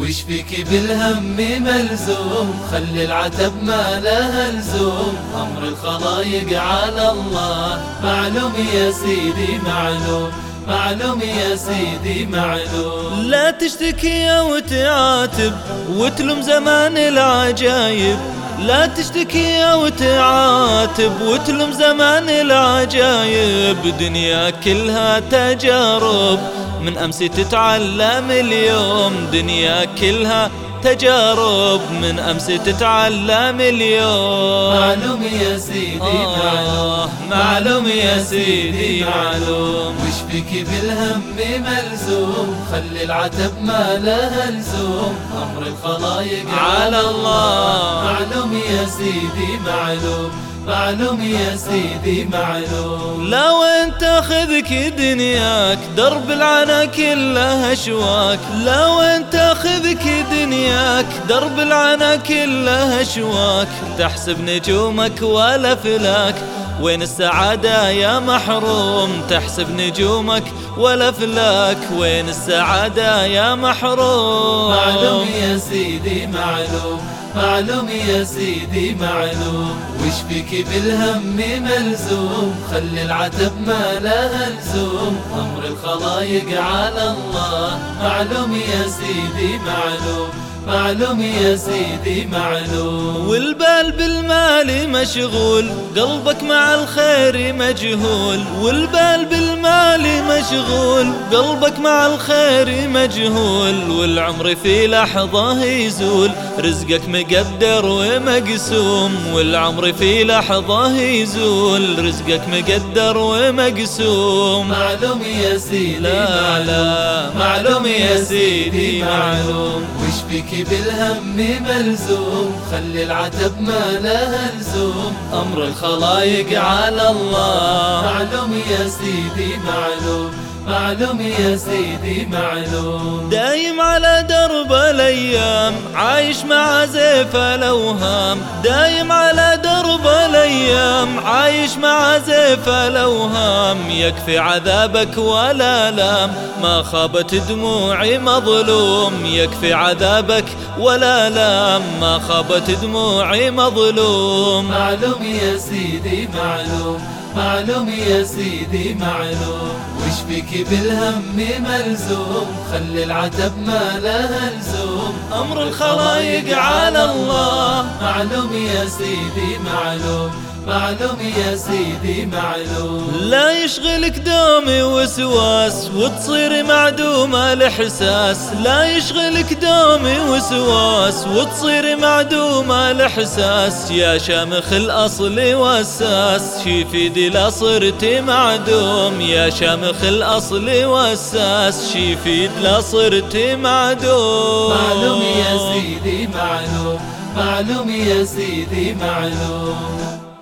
وش فيك بالهم ملزوم. خلي العتب ما له لزوم. أمر الخلايق على الله. معلوم يا سيدي معلوم. معلوم يا سيدي معلوم. لا تشتكي وتعاتب. وتلم زمان العجايب. لا تشتكي وتعاتب. وتلم زمان العجايب. دنيا كلها تجارب. من أمس تتعلم اليوم دنيا كلها. تجارب من أمس تتعلم اليوم. معلوم يا سيدي آه، معلوم. معلوم يا سيدي معلوم. وش بك بالهم ملزوم. خلي العتب ما له لزوم. أمر الخلايق على الله. معلوم يا سيدي معلوم. معلوم يا سيدي معلوم. لا وين تاخذك دنياك درب العنا كله اشواك لا وين تاخذك دنياك درب العنا كله اشواك تحسب نجومك ولا فلاك. وين السعادة يا محروم؟ تحسب نجومك ولا فلاك. وين السعادة يا محروم؟ معلوم يا سيدي معلوم معلوم يا سيدي معلوم. وش بك بالهم ملزوم؟ خلي العتب ما له لزوم أمر الخلايق على الله. معلوم يا سيدي معلوم معلوم يا سيدي معلوم. والبال بالمال مشغول قلبك مع الخير مجهول. والبال بالمال مشغول قلبك مع الخير مجهول والعمر في لحظة يزول رزقك مقدر ومقسوم والعمر في لحظة يزول رزقك مقدر ومقسوم. معلوم يا سيدي لا لا. معلوم يا سيدي معلوم. وش بك بالهم ملزوم؟ خلي العتب ما له لزوم أمر الخلايق على الله. معلوم يا سيدي معلوم معلوم يا سيدي معلوم. دايم على درب الأيام عايش مع زيف الأوهام. دايم على درب الأيام عايش مع زيف الأوهام. يكفي عذابك ولا لام ما خابت دموعي مظلوم. يكفي عذابك ولا لام ما خابت دموعي مظلوم. معلوم يا سيدي معلوم معلوم يا سيدي معلوم. وش بك بالهم ملزوم؟ خلي العتب ما له لزوم. أمر الخلايق على الله. معلوم يا سيدي معلوم معلوم يا سيدي معلوم. لا يشغلك دومي وسواس وتصير معدومة الإحساس. لا يشغلك دومي وسواس وتصير معدومة الإحساس. يا شامخ الأصل والساس شي لا صرت معدوم. يا شامخ الأصل والساس شي لا صرت معدوم. معلوم يا سيدي معلوم. معلوم يا سيدي معلوم.